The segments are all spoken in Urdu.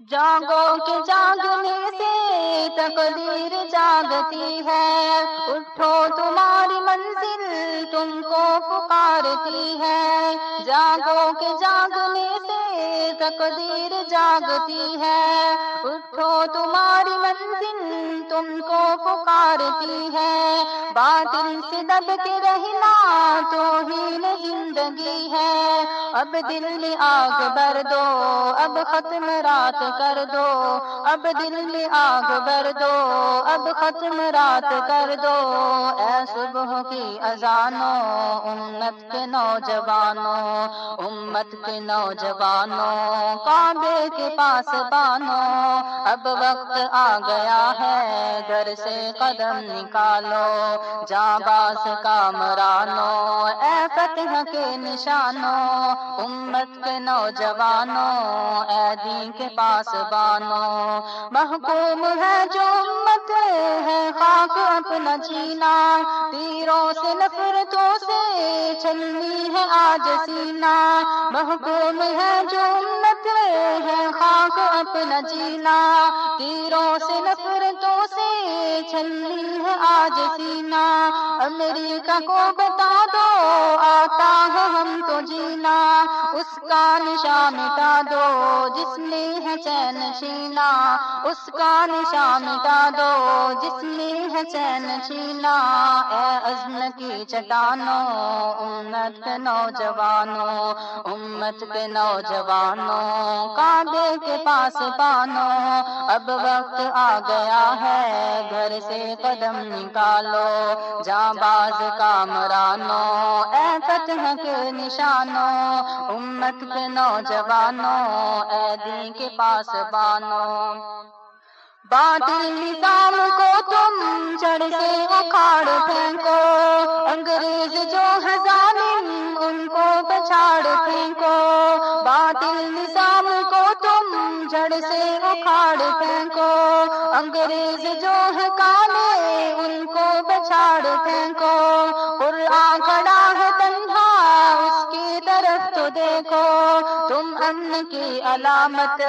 جاگو کے جاگنے سے تقدیر جاگتی ہے۔ اٹھو تمہاری منزل تم کو پکارتی ہے۔ جاگو کے جاگنے تقدیر جاگتی ہے اٹھو تمہاری منزل تم کو پکارتی ہے باطل سے دب کے رہنا تو ہی زندگی ہے اب دل میں آگ بر دو اب ختم رات کر دو اب دل میں آگ بر دو اب ختم رات کر دو اے صبح کی اذانوں امت کے نوجوانوں امت کے نوجوانوں کعبے کے پاس بانو اب وقت آ گیا ہے، گھر سے قدم نکالو، جاں باس کامرانو اے فتح کے نشانوں امت کے نوجوانوں اے دین کے پاس بانو۔ محکوم ہے جو امت، ہے خاک اپنا جینا۔ تیروں سے نفرتوں سے چلنی آج سینا محکوم ہے جو امت ہے، خاک اپنا جینا۔ تیروں سے نفرتوں سے چلنی ہے آج سینا۔ امریکہ کو بتا دو، آتا ہے ہم تو جینا۔ کا نشان مٹا دو، جس میں ہے چین شینا، اس کا نشان مٹا دو، جس میں ہے چین شینا۔ اے عزم کی چٹانوں، امت کے نوجوانوں، امت کے نوجوانوں، کعبے کے پاس پانو اب وقت آ گیا ہے، گھر سے قدم نکالو، جاں باز کامرانو اے فتح کے نشانوں امت کے نوجوانوں اے دین کے پاس بانو باطل نظام کو تم جڑ سے اکھاڑ پھینکو، انگریز جو ہے ان کو پچھاڑ پھینکو۔ باطل نظام کو تم جڑ سے اکھاڑ پھینکو، انگریز جو ہے کالے ان کو بچھاڑ پھینکو۔ تم امن کی علامت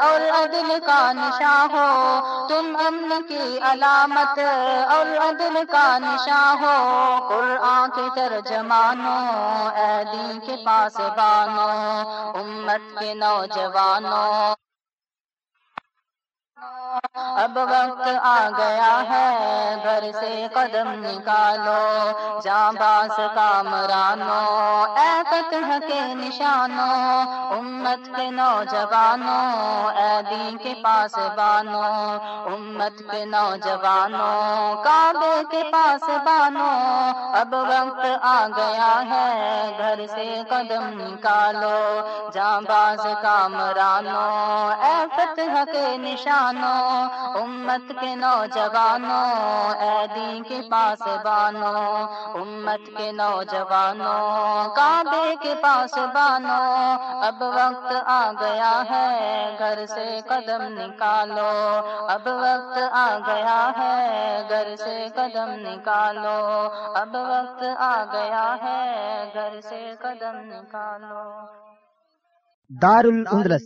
اور عدل کا نشان ہو۔ تم امن کی علامت اور عدل کا نشان ہو۔ قرآن کے ترجمانوں، اے دین کے پاس بانو امت کے نوجوانوں۔ اب وقت آ گیا ہے، گھر سے قدم نکالو، جاں باس کامرانو اے فتح کے نشانوں امت کے نوجوانوں اے دین کے پاس بانو امت کے نوجوانوں کعبے کے پاس بانو اب وقت آ گیا ہے، گھر سے قدم نکالو، جاں باز کامرانو، اے فتح کے نشانوں امت کے نوجوانوں اے دین کے پاس بانو امت کے نوجوانوں کعبے کے پاس بانو۔ اب وقت آ گیا ہے، گھر سے قدم نکالو۔ اب وقت آ گیا ہے، گھر سے قدم نکالو۔ اب وقت آ گیا ہے، گھر سے قدم نکالو۔ دار الاندلس